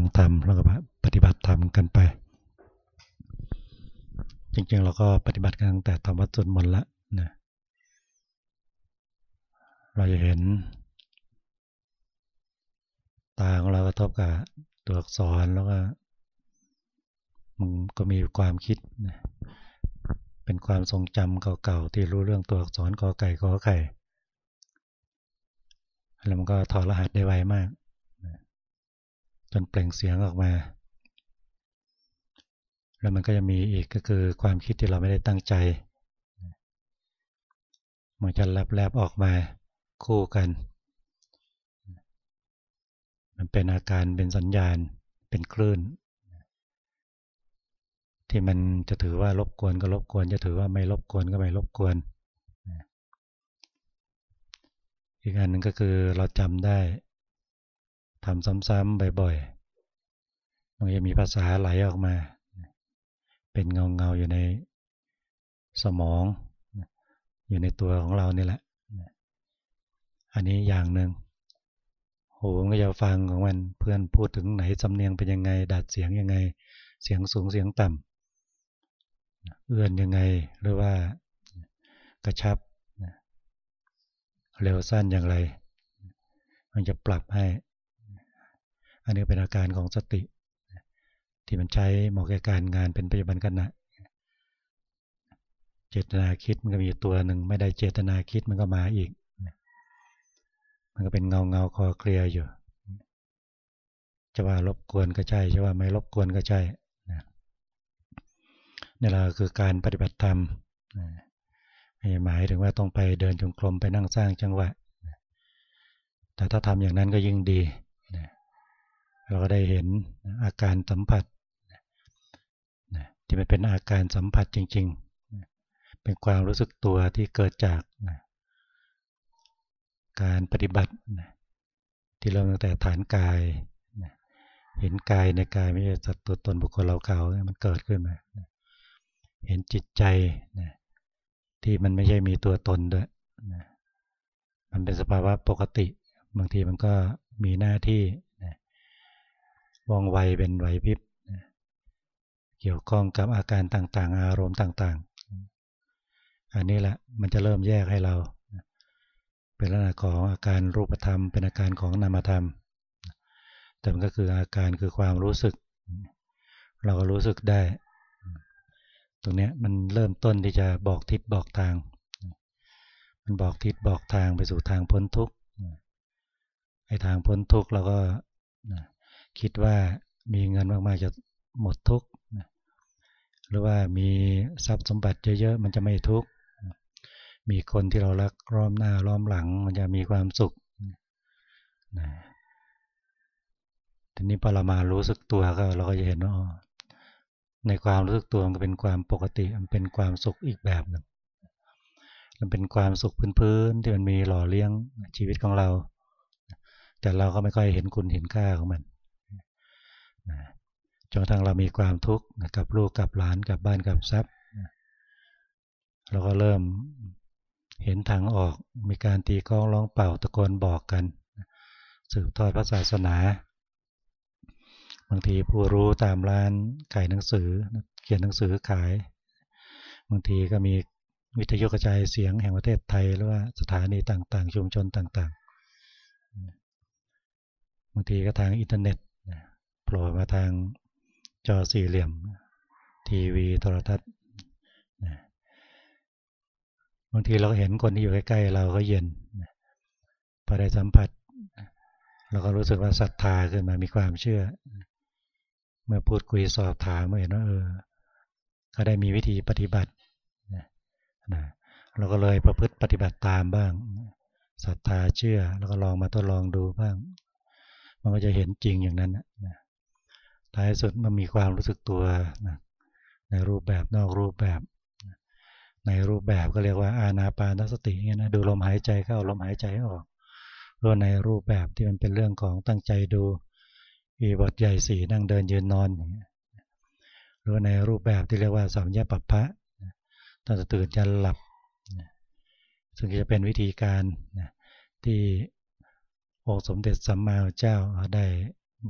งธรรมแล้วก็ปฏิบัติธรรมกันไป จริงๆเราก็ปฏิบัติกันตั้งแต่ทำวัดสุดมนละนะเราจะเห็น ตาของเรากระทบกับตัวอักษรแล้วก็มันก็มีความคิดนะเป็นความทรงจำเก่าๆที่รู้เรื่องตัวอักษรกอไก่กอไข่แล้วมันก็ถอดรหัสได้ไวมาก จนเปล่งเสียงออกมา แล้วมันก็จะมีอีกก็คือความคิดที่เราไม่ได้ตั้งใจ มันจะแลบๆออกมาคู่กัน มันเป็นอาการเป็นสัญญาณเป็นคลื่น ที่มันจะถือว่ารบกวนก็รบกวน จะถือว่าไม่รบกวนก็ไม่รบกวน อีกอันหนึ่งก็คือเราจำได้ ทำซ้ำๆบ่อยๆ มันจะมีภาษาไหลออกมา เป็นเงาๆอยู่ในสมอง อยู่ในตัวของเรานี่แหละ อันนี้อย่างหนึ่งหูก็จะฟังของมันเพื่อนพูดถึงไหนสำเนียงเป็นยังไง ดัดเสียงยังไง เสียงสูงเสียงต่ำเอื้อนยังไงหรือว่ากระชับเร็วสั้นอย่างไร มันจะปรับให้ อันนี้เป็นอาการของสติ ที่มันใช้เหมาะแก่การงานเป็นปัจจุบันขณะเจตนาคิดมันก็มีตัวหนึ่งไม่ได้เจตนาคิดมันก็มาอีก มันก็เป็นเงาเงาคอเคลียอยู่ จะว่ารบกวนก็ใช่จะว่าไม่รบกวนก็ใช่นี่แหละคือการปฏิบัติธรรมไม่หมายถึงว่าต้องไปเดินจงกรมไปนั่งสร้างจังหวะแต่ถ้าทำอย่างนั้นก็ยิ่งดี เราก็ได้เห็นอาการสัมผัสที่มันเป็นอาการสัมผัสจริง ๆ เป็นความรู้สึกตัวที่เกิดจากการปฏิบัติที่เริ่มตั้งแต่ฐานกายเห็นกายในกายไม่ใช่สัตว์ตัวตนบุคคลเราเขามันเกิดขึ้นมาเห็นจิตใจที่มันไม่ใช่มีตัวตนด้วยมันเป็นสภาวะปกติ บางทีมันก็มีหน้าที่ ว่องไวเป็นไหวพริบเกี่ยวข้องกับอาการต่างๆ อารมณ์ต่างๆ อันนี้แหละมันจะเริ่มแยกให้เรา เป็นลักษณะของอาการรูปธรรม เป็นอาการของนามธรรม แต่มันก็คืออาการคือความรู้สึก เราก็รู้สึกได้ ตรงนี้มันเริ่มต้นที่จะบอกทิศบอกทาง มันบอกทิศบอกทางไปสู่ทางพ้นทุกข์ไอ้ทางพ้นทุกข์เราก็ คิดว่ามีเงินมากๆจะหมดทุกข์หรือว่ามีทรัพย์สมบัติเยอะๆมันจะไม่ทุกข์มีคนที่เรารักล้อมหน้าล้อมหลัง มันจะมีความสุขทีนี้พอเรามารู้สึกตัวก็เราก็จะเห็นว่าในความรู้สึกตัวมันเป็นความปกติมันเป็นความสุขอีกแบบหนึ่งมันเป็นความสุขพื้นๆที่มันมีหล่อเลี้ยงชีวิตของเรา แต่เราก็ไม่ค่อยเห็นคุณเห็นค่าของมัน จนทั้งเรามีความทุกข์กับลูกกับหลานกับบ้านกับทรัพย์เราก็เริ่มเห็นทางออกมีการตีกองร้องเป่าตะโกนบอกกัน สืบทอดพระศาสนา บางทีผู้รู้ตามร้านขายหนังสือ เขียนหนังสือขาย บางทีก็มีวิทยุกระจายเสียงแห่งประเทศไทยหรือว่าสถานีต่างๆ ชุมชนต่างๆ บางทีก็ทางอินเทอร์เน็ต โผล่มาทางจอสี่เหลี่ยม ทีวีโทรทัศน์บางทีเราเห็นคนที่อยู่ใกล้ๆเราก็เย็นพอได้สัมผัส เราก็รู้สึกว่าศรัทธาขึ้นมามีความเชื่อ เมื่อพูดคุยสอบถามเมื่อเห็นว่าเออเขาได้มีวิธีปฏิบัตินะเราก็เลยประพฤติปฏิบัติตามบ้างศรัทธาเชื่อ แล้วก็ลองมาทดลองดูบ้าง มันก็จะเห็นจริงอย่างนั้นนะ ท้ายสุดมันมีความรู้สึกตัวนะในรูปแบบนอกรูปแบบ ในรูปแบบก็เรียกว่าอาณาปานสติเงี้ยนะดูลมหายใจเข้าลมหายใจออกรวมในรูปแบบที่มันเป็นเรื่องของตั้งใจดูอีบทใหญ่สีนั่งเดินยืนนอนหรือในรูปแบบที่เรียกว่าสัมยาปัปพะตั้งแต่ตื่นยันหลับ ซึ่งจะเป็นวิธีการที่องค์สมเด็จสัมมาเจ้าได้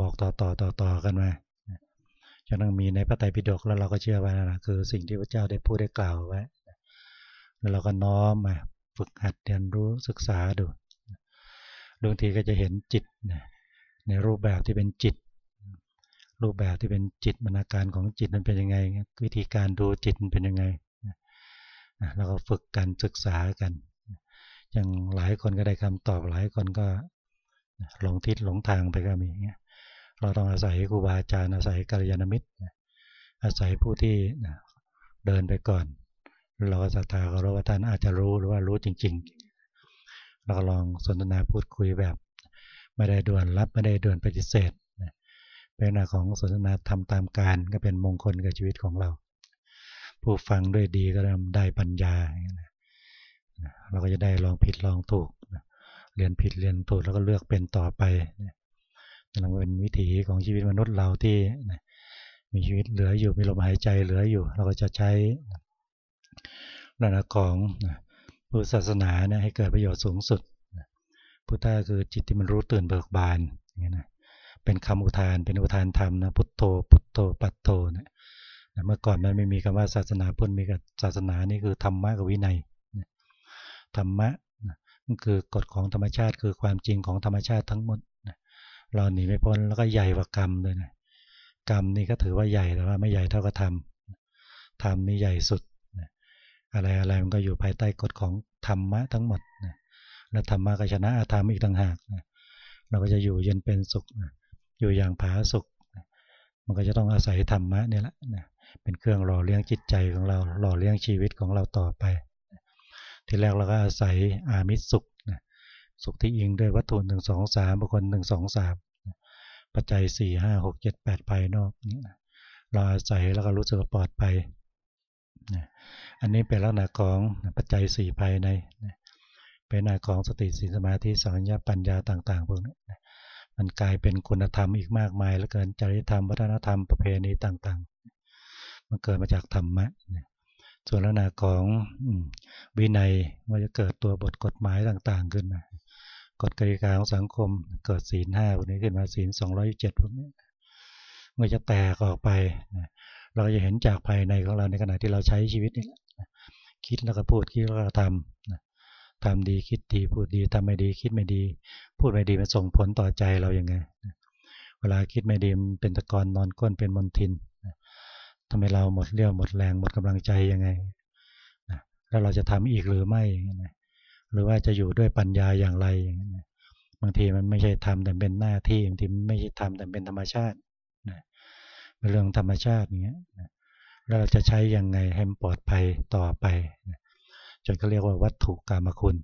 บอกต่อต่อต่อต่อกันมา จนต้องมีในพระไตรปิฎกแล้วเราก็เชื่อว่านะคือสิ่งที่พระเจ้าได้พูดได้กล่าวไว้แล้วเราก็น้อมมาฝึกหัดเรียนรู้ศึกษาดูบางทีก็จะเห็นจิตในรูปแบบที่เป็นจิต รูปแบบที่เป็นจิตบรรณาการของจิตมันเป็นยังไง วิธีการดูจิตมันเป็นยังไงเราก็ฝึกกันศึกษากันอย่างหลายคนก็ได้คำตอบหลายคนก็หลงทิศหลงทางไปก็มีเเราต้องอาศัยครูบาอาจารย์อาศัยกัลยาณมิตร อาศัยผู้ที่เดินไปก่อน เราศรัทธาเขาว่าท่านอาจจะรู้หรือว่ารู้จริง ๆ เราก็ลองสนทนาพูดคุยแบบ ไม่ได้ด่วนรับไม่ได้ด่วนปฏิเสธเป็นหน้าของสนทนาทำตามการก็เป็นมงคลกับชีวิตของเรา ผู้ฟังด้วยดีก็ได้ปัญญาเราก็จะได้ลองผิดลองถูกเรียนผิดเรียนถูกแล้วก็เลือกเป็นต่อไปนั่ นเป็นวิถีของชีวิตมนุษย์เราที่มีชีวิตเหลืออยู่มีลมหายใจเหลืออยู่ เราก็จะใช้ลักษณะของพุทธศาสนาเนี่ยให้เกิดประโยชน์สูงสุดพุทธะคือจิตที่มันรู้ตื่นเบิกบานอย่างนี้นะเป็นคำอุทานเป็นอุทานธรรมนะพุทโธพุทโธปัตโตเนี่ยเมื่อก่อนมันไม่มีคำว่าศาสนาพุทธมีกับศาสนานี่คือธรรมะกับวินัยธรรมะมันคือกฎของธรรมชาติคือความจริงของธรรมชาติทั้งหมด เราหนีไม่พ้นแล้วก็ใหญ่กว่ากรรมเลยนะกรรมนี่ก็ถือว่าใหญ่แต่ว่าไม่ใหญ่เท่ากับธรรมธรรมนี่ใหญ่สุดอะไรอะไรมันก็อยู่ภายใต้กฎของธรรมะทั้งหมดและธรรมะก็ชนะอาธรรมอีกต่างหากเราก็จะอยู่เย็นเป็นสุขอยู่อย่างผาสุขมันก็จะต้องอาศัยธรรมะนี่แหละเป็นเครื่องหล่อเลี้ยงจิตใจของเราหล่อเลี้ยงชีวิตของเราต่อไป ทีแรกเราก็อาศัยอามิสสุข สุขที่อิงด้วยวัตถุหนึ่งสองสามบุคคลหนึ่งสองสามปัจจัยสี่ห้าหกเจ็ดแปดภายนอกเราอาศัยแล้วก็รู้สึกปลอดภัยอันนี้เป็นลักษณะของปัจจัยสี่ภายในเป็นลักษณะของสติสีสมาธิสัญญาปัญญาต่างๆพวกนี้มันกลายเป็นคุณธรรมอีกมากมายแล้วเกินจริยธรรมวัฒนธรรมประเพณีต่างๆ มันเกิดมาจากธรรมะส่วนลักษณะของวินัยว่าจะเกิดตัวบทกฎหมายต่างๆขึ้นมา กฎกติกาของสังคม เกิดศีลห้าวกนี้ขึ้นมาศีลสองร้อยเจ็ดพวกนี้มื่อจะแตกออกไปเราจะเห็นจากภายในของเราในขณะที่เราใช้ชีวิตนี่คิดแล้วก็พูดคิดแล้วก็ทำทำดีคิดดีพูดดีทำไม่ดีคิดไม่ดี พูดไม่ดีมันส่งผลต่อใจเราอย่างไงเวลาคิดไม่ดีมันเป็นตะกอนนอนก้นเป็นมนทินทำให้เราหมดเรี่ยวหมดแรงหมดกำลังใจยังไงแล้วเราจะทำอีกหรือไม่ หรือว่าจะอยู่ด้วยปัญญาอย่างไรอย่างนี้นบางทีมันไม่ใช่ทำแต่เป็นหน้าที่บางทีไม่ใช่ทำแต่เป็นธรรมชาตินะเป็นเรื่องธรรมชาติอย่างเงี้ยแล้วเราจะใช้ยังไงให้มันปลอดภัยต่อไปนะจนเขาเรียกว่าวัตถุกรรมคุณ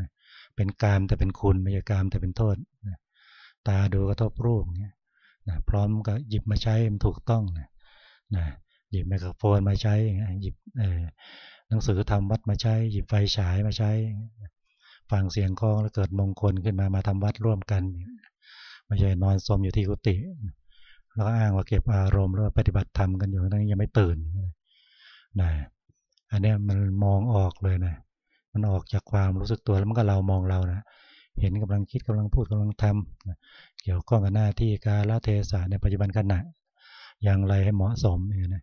นะเป็นกามแต่เป็นคุณไม่ใช่กามแต่เป็นโทษนะตาดูกระทบรูปเงี้ยนะพร้อมก็หยิบมาใช้มันถูกต้องนะนะหยิบไมโครโฟนมาใช้หยิบหนังสือทำวัดมาใช้ หยิบไฟฉายมาใช้ ฟังเสียงคล้องแล้วเกิดมงคลขึ้นมามาทำวัดร่วมกันไม่ใช่นอนสมอยู่ที่กุฏิแล้วก็อ้างว่าเก็บอารมณ์แล้วปฏิบัติธรรมกันอยู่นั้นยังไม่ตื่นนะอันนี้มันมองออกเลยนะมันออกจากความรู้สึกตัวแล้วมันก็เรามองเรานะเห็นกำลังคิดกำลังพูดกำลังทำเกี่ยวข้องกับหน้าที่การละเทศะในปัจจุบันขณะอย่างไรให้เหมาะสมอย่างนี้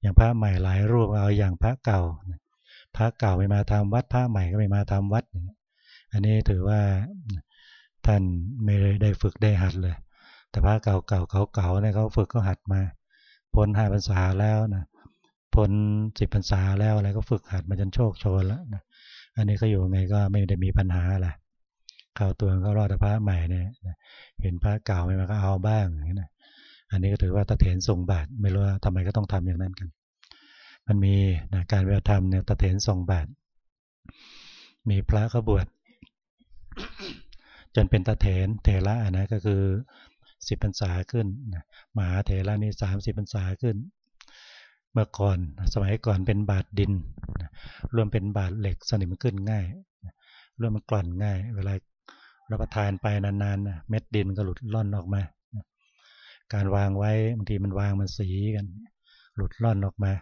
อย่างพระใหม่หลายรูปเอาอย่างพระเก่าพระเก่าไม่มาทำวัดพระใหม่ก็ไม่มาทำวัดอัน อันนี้ถือว่าท่านไม่ได้ฝึกได้หัดเลย แต่พระเก่าเก่าเขาเก่าเนี่ยเขาฝึกก็หัดมา พ้นห้าพรรษาแล้วนะพ้นสิบพรรษาแล้วอะไรก็ฝึกหัดมาจนโชคโชนแล้วนะอันนี้ก็อยู่ไงก็ไม่ได้มีปัญหาอะไรเข้าตัวก็รอดแต่พระใหม่เนี่ยเห็นพระเก่าไม่มาก็เอาบ้างอย่างนี้นะอันนี้ก็ถือว่าตะเถนทรงบาทไม่รู้ว่าทำไมก็ต้องทำอย่างนั้นกัน มันมีนะการเวลาทำเนี่ยตะเถนทรงบาทมีพระขบวช จนเป็นตะเถนเถระนะก็คือสิบพรรษาขึ้นมหาเถระนี่สามสิบพรรษาขึ้น เมื่อก่อนสมัยก่อนเป็นบาทดินรวมเป็นบาทเหล็กสนิมขึ้นง่ายรวมมันกลั่นง่าย เวลารับประทานไปนานๆเม็ดดินก็หลุดล่อนออกมา การวางไว้บางทีมันวางมันสีกัน หลุดล่อนออกมา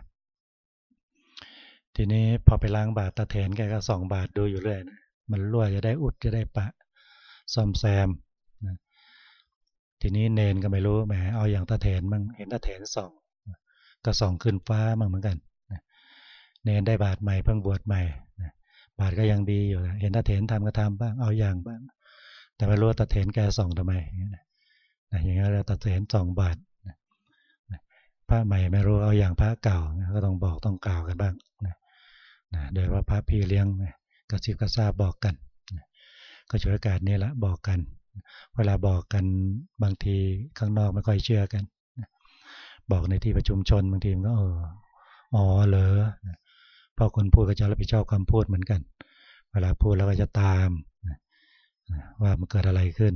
ทีนี้พอไปล้างบาตตะเถนแกก็สองบาทดูอยู่เรื่อยมันรั่วจะได้อุดจะได้ปะ ซ่อมแซมนะทีนี้เนนก็ไม่รู้แหมเอาอย่างตาเถนมั่งเห็นตาเถนส่องก็ส่องขึ้นฟ้ามั่งเหมือนกันเนนได้บาทใหม่เพิ่งบวชใหม่บาทก็ยังดีอยู่เห็นตาเถนทำก็ทำบ้างเอาอย่างบ้าง แต่ไม่รู้ตาเถนแกส่องทำไมอย่างเงี้ยอย่างเงี้ยเราตาเถนส่องบาทพระใหม่ไม่รู้เอาอย่างพระเก่าก็ต้องบอกต้องกล่าวกันบ้างนะโดยว่าพระพี่เลี้ยงกระซิบกระซาบบอกกัน ก็ช่วยโอกาสนี้ละบอกกัน เวลาบอกกันบางทีข้างนอกไม่ค่อยเชื่อกัน บอกในที่ประชุมชนบางทีมันก็เอออ๋อเหรอพอคนพูดก็จะรับผิดชอบคำพูดเหมือนกัน เวลาพูดแล้วก็จะตามว่ามันเกิดอะไรขึ้น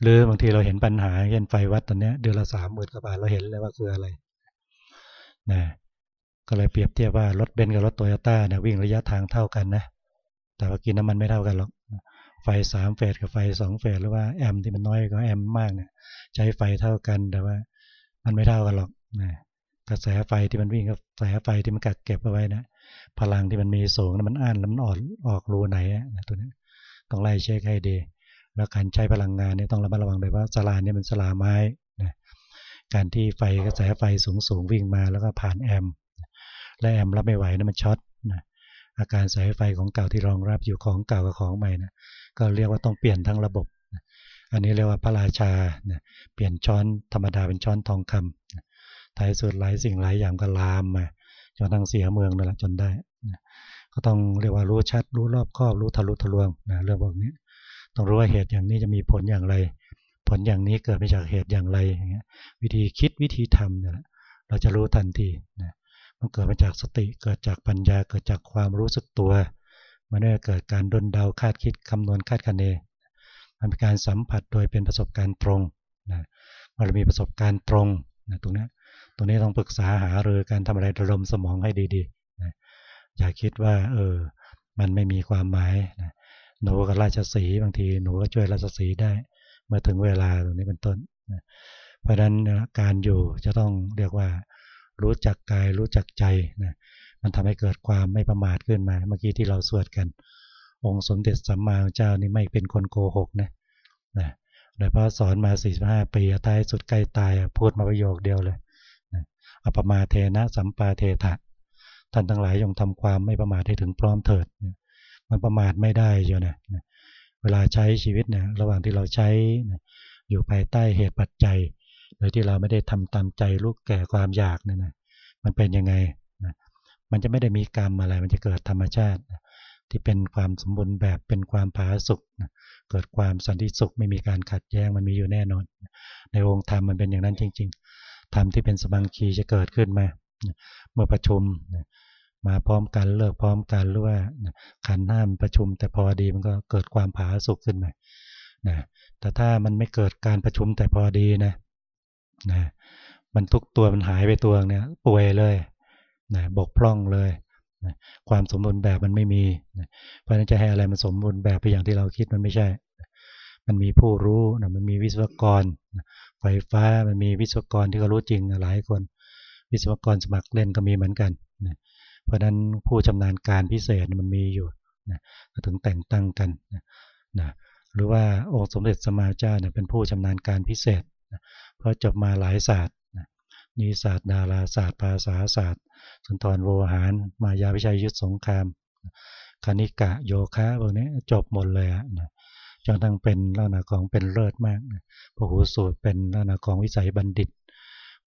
หรือบางทีเราเห็นปัญหาเช่นไฟวัดตอนนี้เดือนละสามหมื่นกว่าบาทเราเห็นเลยว่าคืออะไรนะก็เลยเปรียบเทียบว่ารถเบนซ์กับรถโตโยต้าเนี่ยวิ่งระยะทางเท่ากันนะ แต่ว่ากินน้ำมันไม่เท่ากันหรอกไฟสามเฟสกับไฟสองเฟสหรือว่าแอมป์ที่มันน้อยกว่าแอมป์มากเนี่ยใช้ไฟเท่ากันแต่ว่า มันไม่เท่ากันหรอกนะกระแสไฟที่มันวิ่งกับกระแสไฟที่มันกักเก็บเอาไว้นะพลังที่มันมีสูงมันอ่านแล้วมันออกออกรูไหนนะตัวนี้ต้องไล่เช็คให้ดี แล้วการใช้พลังงานเนี่ยต้องระมัดระวังเลยว่าศาลาเนี่ยมันศาลาไม้นะการที่ไฟกระแสไฟสูงสูงวิ่งมาแล้วก็ผ่านแอม และแอมรับไม่ไหวนะมันช็อตนะ อาการสายไฟของเก่าที่รองรับอยู่ของเก่ากับของใหม่นะก็เรียกว่าต้องเปลี่ยนทั้งระบบ อันนี้เรียกว่าพระราชาเปลี่ยนช้อนธรรมดาเป็นช้อนทองคำท้ายสุดหลายสิ่งหลายอย่างก็ลามมาจนทั้งเสียเมืองนั่นแหละจนได้ก็ต้องเรียกว่ารู้ชัดรู้รอบครอบรู้ทะลุทะลวงนะเรื่องพวกนี้ต้องรู้ว่าเหตุอย่างนี้จะมีผลอย่างไร ผลอย่างนี้เกิดมาจากเหตุอย่างไรอย่างเงี้ยวิธีคิดวิธีทำเนี่ยเราจะรู้ทันทีนะ มันเกิดมาจากสติเกิดจากปัญญาเกิดจากความรู้สึกตัวมันไม่ได้เกิดการดนเดาคาดคิดคำนวณคาดคะเนมันเป็นการสัมผัสโดยเป็นประสบการณ์ตรงนะเรามีประสบการณ์ตรงนะตรงนี้ตรงนี้ต้องปรึกษาหารือการทำอะไรระดมสมองให้ดีๆนะอย่าคิดว่าเออมันไม่มีความหมายนะหนูกับราชสีบางทีหนูก็ช่วยราชสีได้เมื่อถึงเวลาตรงนี้เป็นต้นนะเพราะฉะนั้นการอยู่จะต้องเรียกว่า รู้จักกายรู้จักใจนะมันทำให้เกิดความไม่ประมาทขึ้นมา เมื่อกี้ที่เราสวดกัน องค์สมเด็จสัมมาเจ้านี่ไม่เป็นคนโกหกนะนะโดยพระสอนมา 45 ปีท้ายสุดใกล้ตายพูดมาประโยคเดียวเลยนะอปมาเทนะสัมปาเทถะท่านทั้งหลายยงทำความไม่ประมาทให้ถึงพร้อมเถิดนะมันประมาทไม่ได้เยอะนะนะเวลาใช้ชีวิตเนี่ยระหว่างที่เราใช้นะอยู่ภายใต้เหตุปัจจัย ดยที่เราไม่ได้ทำตามใจลูกแก่ความอยากนั่นนะมันเป็นยังไงนะมันจะไม่ได้มีกรรมอะไร มันจะเกิดธรรมชาติ ที่เป็นความสมบูรณ์แบบเป็นความผาสุกนะเกิดความสันติสุขไม่มีการขัดแย้งมันมีอยู่แน่นอน ในองค์ธรรมมันเป็นอย่างนั้นจริง ๆธรรมที่เป็นสมังคีจะเกิดขึ้นมาเมื่อประชุมมาพร้อมกันเลิกพร้อมกันหรือว่าขันห้ามประชุม แต่พอดีมันก็เกิดความผาสุกขึ้นมานะแต่ถ้ามันไม่เกิดการประชุมแต่พอดีนะ นะมันทุกตัวมันหายไปตัวเนี่ยป่วยเลยนะบกพร่องเลยนะความสมบูรณ์แบบมันไม่มีนะเพราะนั้นจะให้อะไรมันสมบูรณ์แบบไปอย่างที่เราคิดมันไม่ใช่ มันมีผู้รู้นะมันมีวิศวกรนะไฟฟ้ามันมีวิศวกรที่เขารู้จริงหลายคน วิศวกรสมัครเล่นก็มีเหมือนกันนะเพราะฉะนั้นผู้ชำนาญการพิเศษมันมีอยู่นะถึงแต่งตั้งกันนะนะหรือว่าองค์สมเด็จสมมาเจ้าเนี่ยเป็นผู้ชำนาญการพิเศษ เพราะจบมาหลายศาสตร์นิศาสตร์ดาราศาสตร์ภาษาศาสตร์ สุนทรโวหาร มายาวิชัยยุทธสงครามคณิกะโยคะพวกนี้จบหมดเลยนะจนทั้งเป็นลักษณะของเป็นเลิศมากพหูสูตรเป็นลักษณะของวิสัยบัณฑิต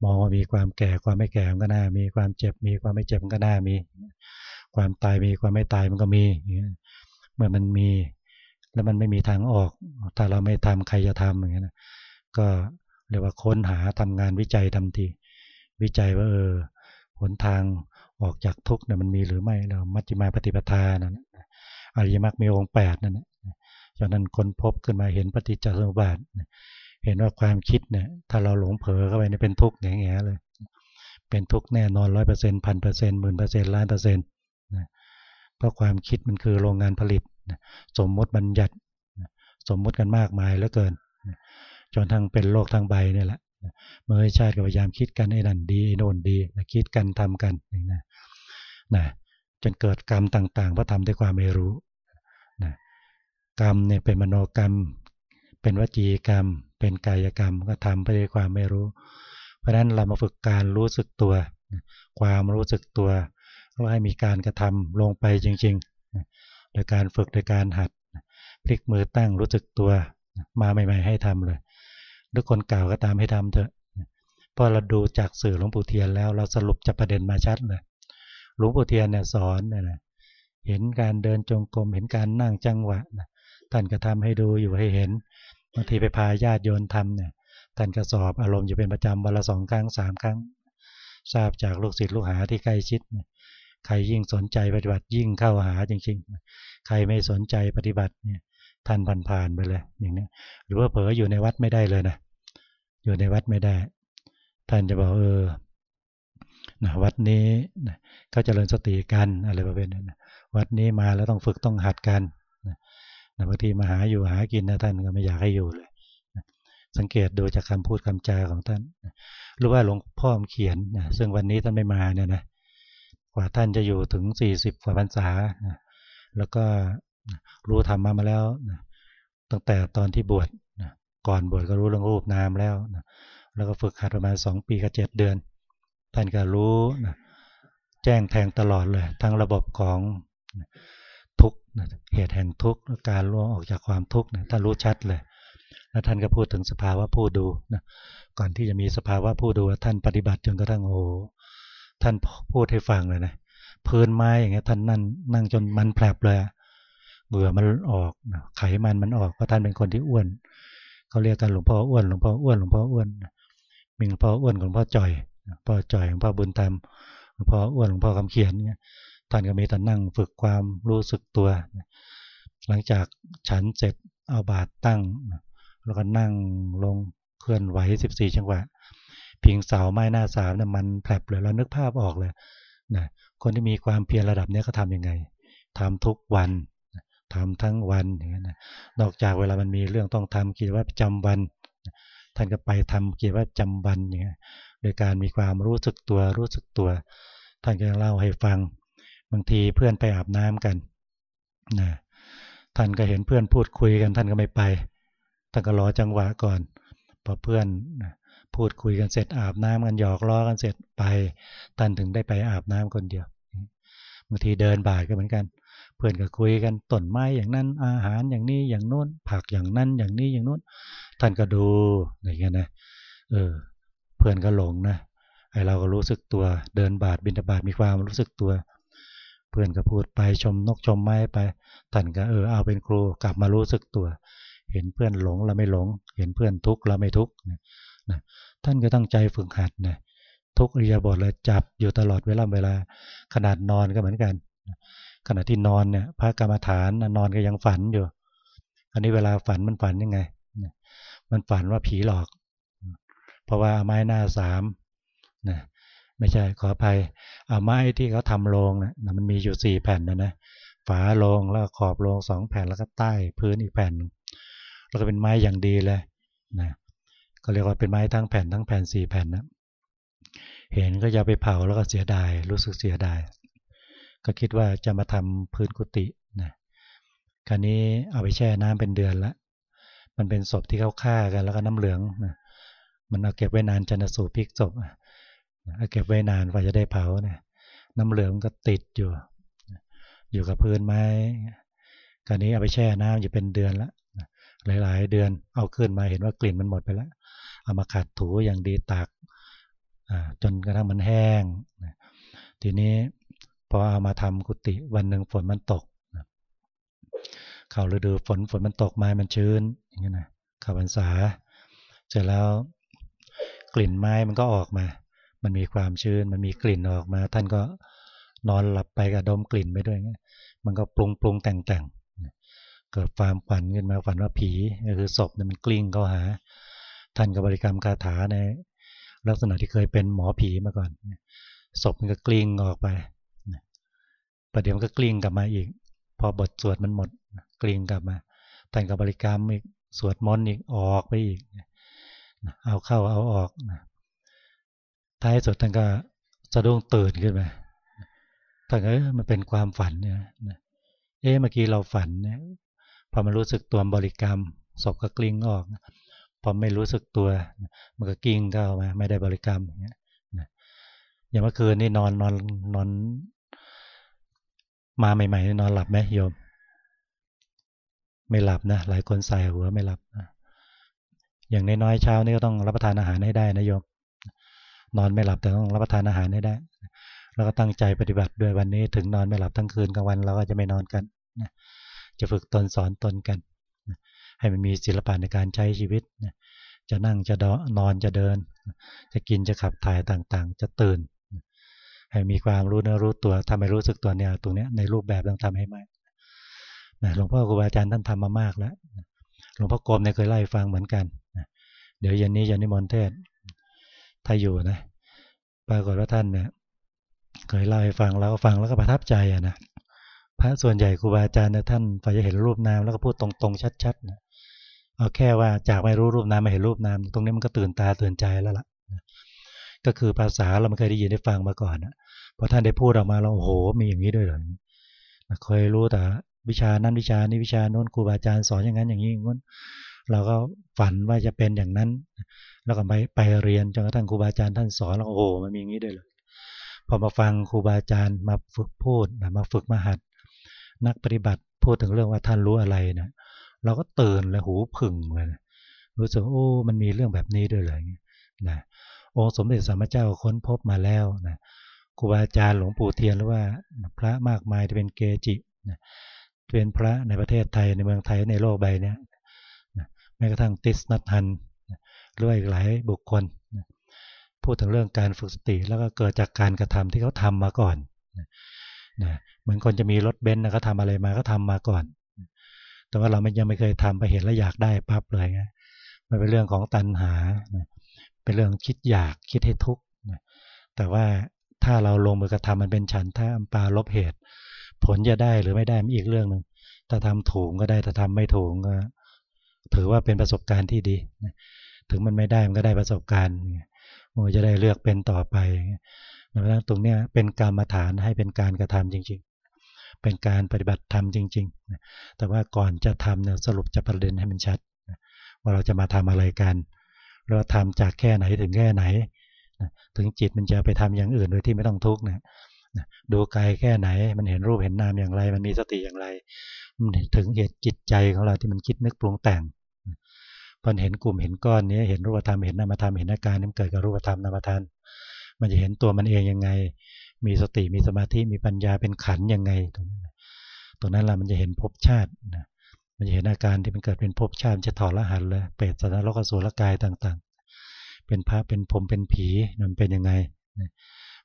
มองว่ามีความแก่ความไม่แก่มันก็น่ามีความเจ็บมีความไม่เจ็บมันก็น่ามี ความตายมีความไม่ตายมันก็มี เมื่อมันมีแล้วมันไม่มีทางออก ถ้าเราไม่ทำใครจะทำอย่างนี้นะก็ รียกว่าค้นหาทำงานวิจัยทำทีวิจัยว่าเออหนทางออกจากทุกข์เนี่ยมันมีหรือไม่เรามัชฌิมาปฏิปทานั่นอริยมรรคมีองค์แปดนั่นจากนั้นคนพบขึ้นมาเห็นปฏิจจสมุปบาทเห็นว่าความคิดเนี่ยถ้าเราหลงเผลอเข้าไปเนี่ยเป็นทุกข์แหงๆเลย เป็นทุกข์แน่นอนร้อยเปอร์เซ็นต์พันเปอร์เซ็นต์หมื่นเปอร์เซ็นต์ล้านเปอร์เซ็นต์เพราะความคิดมันคือโรงงานผลิตสมมติบัญญัติสมมติกันมากมายเหลือเกิน จนทั้งเป็นโลกทั้งใบนี่แหละเมื่อชาติก็พยายามคิดกันไอ้นั่นดีไอ้โน่นดีนะคิดกันทำกันอย่างนะนะจนเกิดกรรมต่างๆเพราะทำด้วยความไม่รู้นะกรรมเนี่ยเป็นมโนกรรม เป็นวจีกรรม เป็นกายกรรมก็ทำไปด้วยความไม่รู้ เพราะฉะนั้นเรามาฝึกการรู้สึกตัว ความรู้สึกตัวเราให้มีการกระทำลงไปจริงๆโดยการฝึกโดยการหัดพลิกมือตั้งรู้สึกตัวมาใหม่ ๆ ให้ทำเลย ทุกคนกล่าวก็ตามให้ทำเถอะพอเราดูจากสื่อหลวงปู่เทียนแล้วเราสรุปจะประเด็นมาชัดเลยหลวงปู่เทียนเนี่ยสอนเนี่ยเห็นการเดินจงกรมเห็นการนั่งจังหวะท่านก็ทำให้ดูอยู่ให้เห็นบางทีไปพาญาติโยนทำเนี่ยท่านก็สอบอารมณ์อยู่เป็นประจำวันละสองครั้งสามครั้ง ทราบจากลูกศิษย์ลูกหาที่ใกล้ชิดใครยิ่งสนใจปฏิบัติยิ่งเข้าหาจริงๆ ใครไม่สนใจปฏิบัติเนี่ยท่านผ่านๆไปเลยอย่างนี้หรือว่าเผลออยู่ในวัดไม่ได้เลยนะ อยู่ในวัดไม่ได้ ท่านจะบอกเออนะวัดนี้นะเขาเจริญสติกันอะไรประเภทนั้นวัดนี้มาแล้วต้องฝึกต้องหัดกันนะบางทีมาหาอยู่หากินนะท่านก็ไม่อยากให้อยู่เลยนะสังเกตดูจากคำพูดคำจาของท่านหรือว่าหลวงพ่อเขียนนะซึ่งวันนี้ท่านไม่มาเนี่ยนะกว่าท่านจะอยู่ถึง 40 กว่าพรรษานะแล้วก็รู้ธรรมมามาแล้วนะตั้งแต่ตอนที่บวช ก่อนบวชก็รู้เรื่องรูปนามแล้วนะแล้วก็ฝึกหัดประมาณสองปีกับเจ็ดเดือน ท่านก็รู้นะแจ้งแทงตลอดเลย ทั้งระบบของทุกนะเหตุแห่งทุกการล่วงออกจากความทุกนะท่านรู้ชัดเลย แล้วท่านก็พูดถึงสภาวะผู้ดูนะก่อนที่จะมีสภาวะผู้ดูท่านปฏิบัติจนกระทั่งโอ้ท่านพูดให้ฟังเลยนะพื้นไม้อย่างเงี้ยท่านนั่นนั่งจนมันแผลบเลยเบื่อมันออกไขมันมันออกเพราะท่านเป็นคนที่อ้วน เขาเรียกกันหลวงพ่ออ้วนหลวงพ่ออ้วนหลวงพ่ออ้วนมีหลวงพ่ออ้วนหลวงพ่อจ่อยพ่อจ่อยหลวงพ่อบุญธรรมหลวงพ่ออ้วนหลวงพ่อคำเขียนเนี่ยท่านก็มีแต่นั่งฝึกความรู้สึกตัว หลังจากฉันเสร็จเอาบาตรตั้ง แล้วก็นั่งลงเคลื่อนไหว 14 จังหวะพิงเสาไม้หน้าสามเนี่ยมันแผลบเลยแล้วนึกภาพออกเลยนะคนที่มีความเพียรระดับนี้ก็ทํำยังไงทำทุกวัน ทำทั้งวันอย่างนี้นะนอกจากเวลามันมีเรื่องต้องทำกิจวัตรประจำวัน ท่านก็ไปทำกิจวัตรประจำวันอย่างนี้โดยการมีความรู้สึกตัวรู้สึกตัว ท่านก็เล่าให้ฟัง บางทีเพื่อนไปอาบน้ำกันนะท่านก็เห็นเพื่อนพูดคุยกันท่านก็ไม่ไป ท่านก็รอจังหวะก่อนพอเพื่อนพูดคุยกันเสร็จอาบน้ำกันหยอกล้อกันเสร็จไป ท่านถึงได้ไปอาบน้ำคนเดียวบางทีเดินบ่ายก็เหมือนกัน เพื่อนก็คุยกันต้นไม้อย่างนั้น อาหารอย่างนี้อย่างโน้น ผักอย่างนั้นอย่างนี้อย่างโน้น ท่านก็ดูอย่างเงี้ยนะเออเพื่อนก็หลงนะไอเราก็รู้สึกตัวเดินบาดบินบาดมีความรู้สึกตัว เพื่อนก็พูดไปชมนกชมไม้ไปท่านก็เออเอาเป็นครูกลับมารู้สึกตัว เห็นเพื่อนหลงเราไม่หลง เห็นเพื่อนทุกข์เราไม่ทุกข์นะท่านก็ตั้งใจฝึกหัดนะทุกอริยบทเลยจับอยู่ตลอดเวลาเวลาขนาดนอนก็เหมือนกัน ขณะที่นอนเนี่ยพระกรรมฐานนอนก็ยังฝันอยู่ อันนี้เวลาฝันมันฝันยังไง มันฝันว่าผีหลอก เพราะว่าไม้หน้าสามนะไม่ใช่ขออภัยเอาไม้ที่เขาทำโรงนะมันมีอยู่สี่แผ่นนะนะฝาโรงแล้วขอบโรงสองแผ่นแล้วก็ใต้พื้นอีกแผ่น แล้วก็เป็นไม้อย่างดีเลยนะก็เรียกว่าเป็นไม้ทั้งแผ่นทั้งแผ่นสี่แผ่นนะเห็นก็จะไปเผาแล้วก็เสียดายรู้สึกเสียดาย ก็คิดว่าจะมาทำพื้นกุฏินะคราวนี้เอาไปแช่น้ำเป็นเดือนละ มันเป็นศพที่เขาฆ่ากันแล้วก็น้ำเหลืองนะมันเอาเก็บไว้นานจันสูพิกศพเอาเก็บไว้นานกว่าจะได้เผาเนี่ยน้ำเหลืองก็ติดอยู่ อยู่กับพื้นไม้คราวนี้เอาไปแช่น้ำอยู่เป็นเดือนละหลาย ๆ เดือนเอาขึ้นมาเห็นว่ากลิ่นมันหมดไปแล้ว เอามาขัดถูอย่างดีตากจนกระทั่งมันแห้งทีนี้ พอเอามาทำกุฏิวันหนึ่งฝนมันตกเข้าฤดูฝนฝนมันตกไม้มันชื้นอย่างนี้นะข้าพรรษาเสร็จแล้วกลิ่นไม้มันก็ออกมา มันมีความชื้น มันมีกลิ่นออกมา ท่านก็นอนหลับไปกับดมกลิ่นไปด้วย มันก็ปรุงปรุงแต่งแต่งเกิดความฝันขึ้นมาฝันว่าผีก็คือศพเนี่ยมันกลิ้งเข้าหา ท่านก็บริกรรมคาถาในลักษณะที่เคยเป็นหมอผีมาก่อน ศพมันก็กลิ้งออกไป ประเดี๋ยวก็กลิ้งกลับมาอีก พอบทสวดมันหมดกลิ้งกลับมาท่านกับบริกรรมอีกสวดมนต์อีกออกไปอีกเอาเข้าเอาออกท้ายสุดท่านก็สะดุ้งตื่นขึ้นมาท่านก็มันเป็นความฝันเนี่ยเอ๊ะเมื่อกี้เราฝันเนี่ยพอมารู้สึกตัวบริกรรมศพก็กลิ้งออกพอไม่รู้สึกตัวมันก็กิ้งเข้ามาไม่ได้บริกรรมอย่างเงี้ยอย่างเมื่อคืนนี่นอนนอนนอน มาใหม่ๆนอนหลับไหมโยม ไม่หลับนะหลายคนใส่หัวไม่หลับอย่างน้อยๆเช้านี่ก็ต้องรับประทานอาหารให้ได้นะโยมนอนไม่หลับแต่ต้องรับประทานอาหารให้ได้ แล้วก็ตั้งใจปฏิบัติด้วยวันนี้ถึงนอนไม่หลับทั้งคืนกลางวันเราก็จะไม่นอนกันจะฝึกตนสอนตนกันให้มันมีศิลปะในการใช้ชีวิตจะนั่งจะนอนจะเดิน จะกินจะขับถ่ายต่างๆ จะตื่น มีความรู้เนื้อรู้ตัวทำให้รู้สึกตัวเนี่ยตรงนี้ยในรูปแบบต้องทำให้มากหลวงพ่อครูบาอาจารย์ท่านทำมามากแล้วหลวงพ่อกรมเนี่ยเคยไล่ฟังเหมือนกันเดี๋ยวเย็นนี้จะนิมนต์เทศถ้าอยู่นะปรากฏว่าท่านเนี่ยเคยเล่าให้ฟังแล้วก็ฟังแล้วก็ประทับใจอะนะพระส่วนใหญ่ครูบาอาจารย์เนี่ยท่านพอจะเห็นรูปนามแล้วก็พูดตรงๆชัดๆนะเอาแค่ว่าจากไม่รู้รูปนามมาเห็นรูปนามตรงนี้มันก็ตื่นตาตื่นใจแล้วล่ะก็คือภาษาเราไม่เคยได้ยินได้ฟังมาก่อนนะ พอท่านได้พูดออกมาเราโอ้โหมีอย่างนี้ด้วยเหรอเคยรู้แต่วิชานั้นวิชานี้วิชาโน้นครูบาอาจารย์สอนอย่างนั้นอย่างนี้งั้นเราก็ฝันว่าจะเป็นอย่างนั้น แล้วก็ไปไปเรียนจนกระทั่งครูบาอาจารย์ท่านสอนแล้วโอ้โหมันมีอย่างนี้ด้วยเลยพอมาฟังครูบาอาจารย์มาฝึกพูดมาฝึกมาหัด นักปฏิบัติพูดถึงเรื่องว่าท่านรู้อะไรนะเราก็ตื่นเลยหูผึ่งเลยรู้สึกโอ้มันมีเรื่องแบบนี้ด้วยเลยนะองค์สมเด็จสัมมาเจ้าค้นพบมาแล้วนะ ครูบาอาจารย์หลวงปู่เทียนหรือว่าพระมากมายที่เป็นเกจินะเป็นพระในประเทศไทยในเมืองไทยในโลกใบนี้แม้กระทั่งติสนัทฮันหรืออีกหลายบุคคล พูดถึงเรื่องการฝึกสติแล้วก็เกิดจากการกระทำที่เขาทำมาก่อนนะเหมือนคนจะมีรถเบนซ์นะเขาทำอะไรมาก็ทำมาก่อน แต่ว่าเราไม่ยังไม่เคยทำไปเห็นแล้วอยากได้ปั๊บเลยไงมันเป็นเรื่องของตัณหา เป็นเรื่องคิดอยากคิดให้ทุกข์แต่ว่า ถ้าเราลงมือกระทำมันเป็นฉันท่าปาลบเหตุ ผลจะได้หรือไม่ได้มันอีกเรื่องหนึ่งถ้าทำถูกก็ได้ถ้าทำไม่ถูกก็ถือว่าเป็นประสบการณ์ที่ดี ถึงมันไม่ได้มันก็ได้ประสบการณ์มันจะได้เลือกเป็นต่อไปดังนั้นตรงนี้เป็นการมาฐานให้เป็นการกระทำจริง ๆ เป็นการปฏิบัติธรรมจริง ๆ แต่ว่าก่อนจะทำเนี่ยสรุปจะประเด็นให้มันชัดว่าเราจะมาทำอะไรกัน เราทำจากแค่ไหนถึงแค่ไหน ถึงจิตมันจะไปทำอย่างอื่นโดยที่ไม่ต้องทุกข์นะดูกายแค่ไหน มันเห็นรูปเห็นนามอย่างไร มันมีสติอย่างไร มันถึงเหตุจิตใจของเราที่มันคิดนึกปรุงแต่งพอเห็นกลุ่มเห็นก้อนนี้เห็นรูปธรรมเห็นนามธรรมเห็นอาการที่มันเกิดกับรูปธรรมนามธรรมมันจะเห็นตัวมันเองยังไง มีสติมีสมาธิมีปัญญาเป็นขันยังไงตรงนั้นตรงนั้นแหละมันจะเห็นภพชาตินะมันจะเห็นอาการที่มันเกิดเป็นภพชาติจะถอดละหันเลยเปรตสัตว์นรกสุรกายต่างๆ เป็นพระเป็นพรมเป็นผีมันเป็นยังไง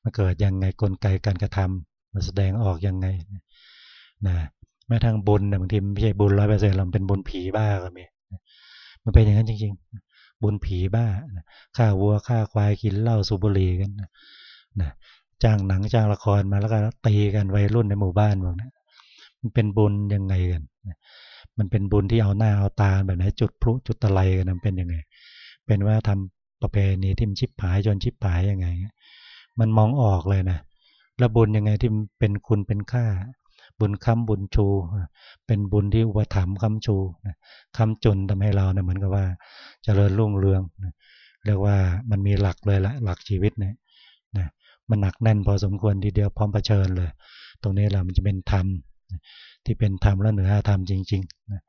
มันเกิดยังไงกลไกการกระทำมันแสดงออกยังไงนะแม้ทางบุญนะบางทีไม่ใช่บุญร้อยเปอร์เซ็นต์เราเป็นบุญผีบ้าก็มีมันเป็นอย่างนั้นจริง ๆ บุญผีบ้าฆ่าวัวฆ่าควายกินเหล้าสูบบุหรี่กันนะจ้างหนังจ้างละครมาแล้วก็ตีกันวัยรุ่นในหมู่บ้านบอกนะมันเป็นบุญยังไงกันมันเป็นบุญที่เอาหน้าเอาตาแบบไหนจุดพลุจุดตะไลกันมันเป็นยังไง เป็นว่าทำ ประเพณีที่มันชิบหายจนชิบหายยังไง มันมองออกเลยนะแล้วบุญยังไงที่เป็นคุณเป็นค่า บุญคำบุญชู เป็นบุญที่อุปถัมภ์คำชูคำจุนทำให้เราเนี่ยเหมือนกับว่าจเจริญรุ่งเรืองเรียกว่ามันมีหลักเลยละหลักชีวิตเนี่ยนะมันหนักแน่นพอสมควรทีเดียวพร้อมเผชิญเลย ตรงนี้แหละมันจะเป็นธรรมที่เป็นธรรมและเหนือธรรมจริงๆนะ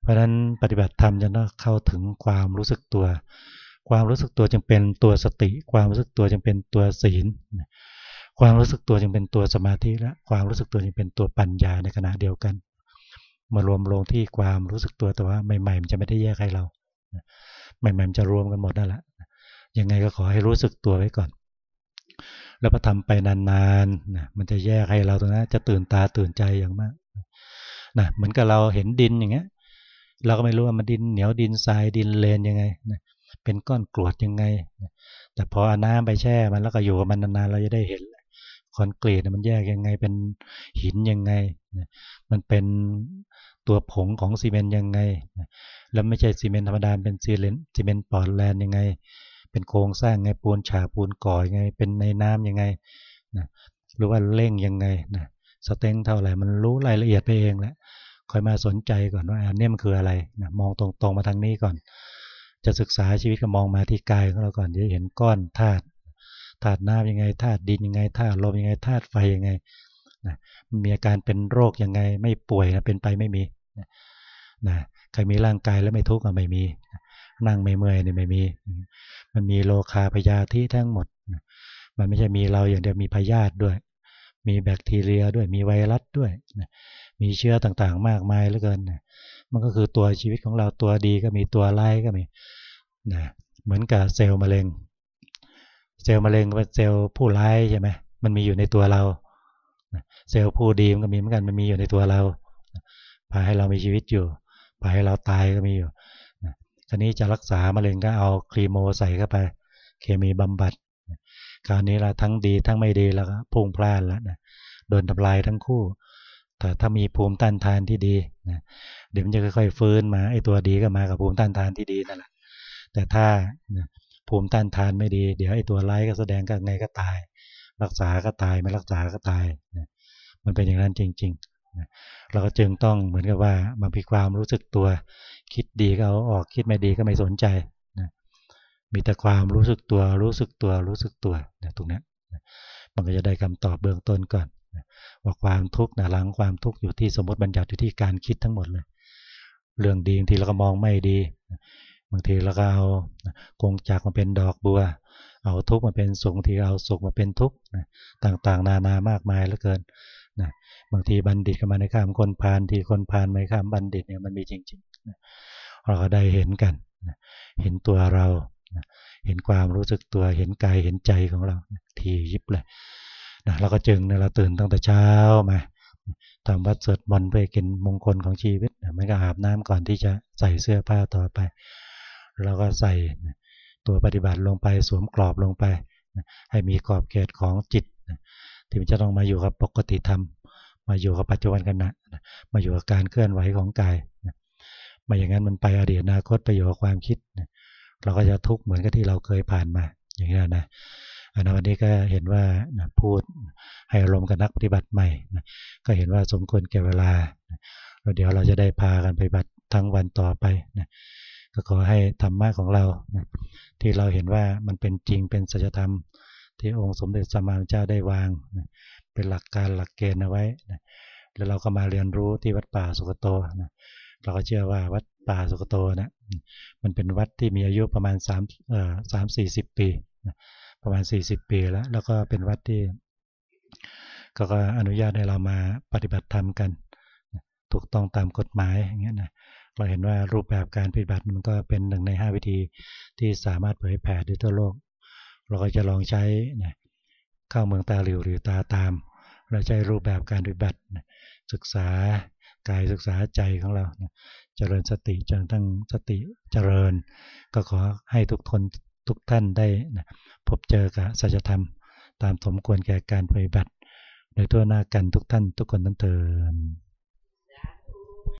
เพราะฉะนั้นปฏิบัติธรรมจะต้องเข้าถึงความรู้สึกตัว ความรู้สึกตัวจึงเป็นตัวสติ ความรู้สึกตัวจึงเป็นตัวศีล ความรู้สึกตัวจึงเป็นตัวสมาธิและความรู้สึกตัวจึงเป็นตัวปัญญาในขณะเดียวกัน มารวมลงที่ความรู้สึกตัวแต่ว่าใหม่ๆมันจะไม่ได้แยกให้เราใหม่ๆมันจะรวมกันหมดนั่นแหละยังไงก็ขอให้รู้สึกตัวไว้ก่อน แล้วพอทำไปนานๆนะมันจะแยกให้เราตรงนั้นจะตื่นตาตื่นใจอย่างมากนะเหมือนกับเราเห็นดินอย่างเงี้ยเราก็ไม่รู้ว่ามันดินเหนียวดินทรายดินเลนยังไงนะ เป็นก้อนกรวดยังไง แต่พอเอาน้ำไปแช่มันแล้วก็อยู่กับมันนานๆเราจะได้เห็นคอนกรีตมันแยกยังไงเป็นหินยังไง มันเป็นตัวผงของซีเมนต์ยังไง แล้วไม่ใช่ซีเมนต์ธรรมดาเป็นซีเมนต์ซีเมนต์ปอร์แลนด์ยังไง เป็นโครงสร้างไงปูนฉาบปูนก่อยังไง เป็นในน้ำยังไงนะหรือว่าเร่งยังไงนะสเต็งเท่าไหร่มันรู้รายละเอียดไปเองแหละคอยมาสนใจก่อนว่าอันนี้มันคืออะไรนะมองตรงๆมาทางนี้ก่อน จะศึกษาชีวิตก็มองมาที่กายของเราก่อนจะเห็นก้อนธาตุธาตุน้ำยังไงธาตุดินยังไงธาตุลมยังไงธาตุไฟยังไงนะมีอาการเป็นโรคยังไงไม่ป่วยนะเป็นไปไม่มีนะใครมีร่างกายแล้วไม่ทุกข์ก็ไม่มีนั่งไม่เมื่อยนี่ไม่มี มันมีโลคาพยาธิทั้งหมด มันไม่ใช่มีเราอย่างเดียวมีพยาธิด้วย มีแบคทีเรียด้วย มีไวรัสด้วย มีเชื้อต่างๆ มากมายเหลือเกิน มันก็คือตัวชีวิตของเราตัวดีก็มีตัวร้ายก็มีนะเหมือนกับเซลล์มะเร็ง เซลล์มะเร็งเป็นเซลล์ผู้ร้ายใช่ไหมมันมีอยู่ในตัวเราเซลล์ผู้ดีมันก็มีเหมือนกันมันมีอยู่ในตัวเราพาให้เรามีชีวิตอยู่พาให้เราตายก็มีอยู่ครนี้จะรักษามะเร็งก็เอาครีโมใส่เข้าไป เคมีบำบัดคราวนี้เราทั้งดีทั้งไม่ดีแล้วก็พุ่งพลาดแล้วนะโดนทำลายทั้งคู่ แต่ถ้ามีภูมิต้านทานที่ดี นะเดี๋ยวมันจะค่อยๆฟื้นมาไอ้ตัวดีก็มากับภูมิต้านทานที่ดีนั่นแหละแต่ถ้าภูมิต้านทานไม่ดี เดี๋ยวไอ้ตัวร้ายก็แสดงก็ไงก็ตาย รักษาก็ตายไม่รักษาก็ตายนะมันเป็นอย่างนั้นจริงๆนะเราก็จึงต้องเหมือนกับว่ามันมีความรู้สึกตัว คิดดีก็เอาออกคิดไม่ดีก็ไม่สนใจนะมีแต่ความรู้สึกตัวรู้สึกตัวรู้สึกตัวนะตรงนี้มันก็จะได้คำตอบเบื้องต้นก่อน ว่าความทุกข์นะหลังความทุกข์อยู่ที่สมมติบัญญัติอยู่ที่การคิดทั้งหมดเลย เรื่องดีบางทีเราก็มองไม่ดี บางทีเราก็เอากงจากมาเป็นดอกบัว เอาทุกข์มาเป็นสุขบางทีเอาสุขมาเป็นทุกข์ต่างๆ นานามากมายเหลือเกินนะบางทีบัณฑิตก็มาในข้ามคนพาลทีคนพาลไม่ข้ามบัณฑิตเนี่ยมันมีจริงๆเราก็ได้เห็นกันเห็นตัวเราเห็นความรู้สึกตัวเห็นกายเห็นใจของเราทียิบเลย นะเราก็จึงเนี่ยเราตื่นตั้งแต่เช้ามาทำวัดสวดมนต์เพื่อกินมงคลของชีวิตไม่ก็อาบน้ำก่อนที่จะใส่เสื้อผ้าต่อไป เราก็ใส่ตัวปฏิบัติลงไปสวมกรอบลงไป ให้มีกรอบเขตของจิตที่มันจะต้องมาอยู่กับปกติธรรม มาอยู่กับปัจจุบันขณะมาอยู่กับการเคลื่อนไหวของกายมาอย่างนั้นมันไปอดีตอนาคตไปอยู่กับความคิด เราก็จะทุกข์เหมือนกับที่เราเคยผ่านมา อย่างนี้นะ อันวันนี้ก็เห็นว่าพูดให้อารมณ์กับนักปฏิบัติใหม่นะก็เห็นว่าสมควรแก่เวลาแล้วเดี๋ยวเราจะได้พากันไปบัติทั้งวันต่อไปนะก็ขอให้ธรรมะของเรานะที่เราเห็นว่ามันเป็นจริงเป็นสัจธรรม ที่องค์สมเด็จสัมมาสัมพุทธเจ้าได้วางนะเป็นหลักการหลักเกณฑ์เอาไว้นะแล้วเราก็มาเรียนรู้ที่วัดป่าสุกโตนะเราก็เชื่อว่าวัดป่าสุกโตนะมันเป็นวัดที่มีอายุประมาณ3เอ่อสามสี่สิบปีนะ ประมาณ 40 ปีแล้ว แล้วก็เป็นวัดที่ก็อนุญาตให้เรามาปฏิบัติธรรมกัน ถูกต้องตามกฎหมายอย่างเงี้ยนะเราเห็นว่ารูปแบบการปฏิบัติมันก็เป็นหนึ่งใน 5 วิธีที่สามารถเผยแผ่ได้ทั่วโลก เราก็จะลองใช้นะเข้าเมืองตาหลิวหรือตาตาม เราใช้รูปแบบการปฏิบัติศึกษากายศึกษาใจของเราเจริญสติจนตั้งสติเจริญ ก็ขอให้ทุกทน ทุกท่านได้นะพบเจอกับสัจธรรม ตามสมควรแก่การปฏิบัติ โดยทั่วหน้ากันทุกท่านทุกคนนั้นเติอน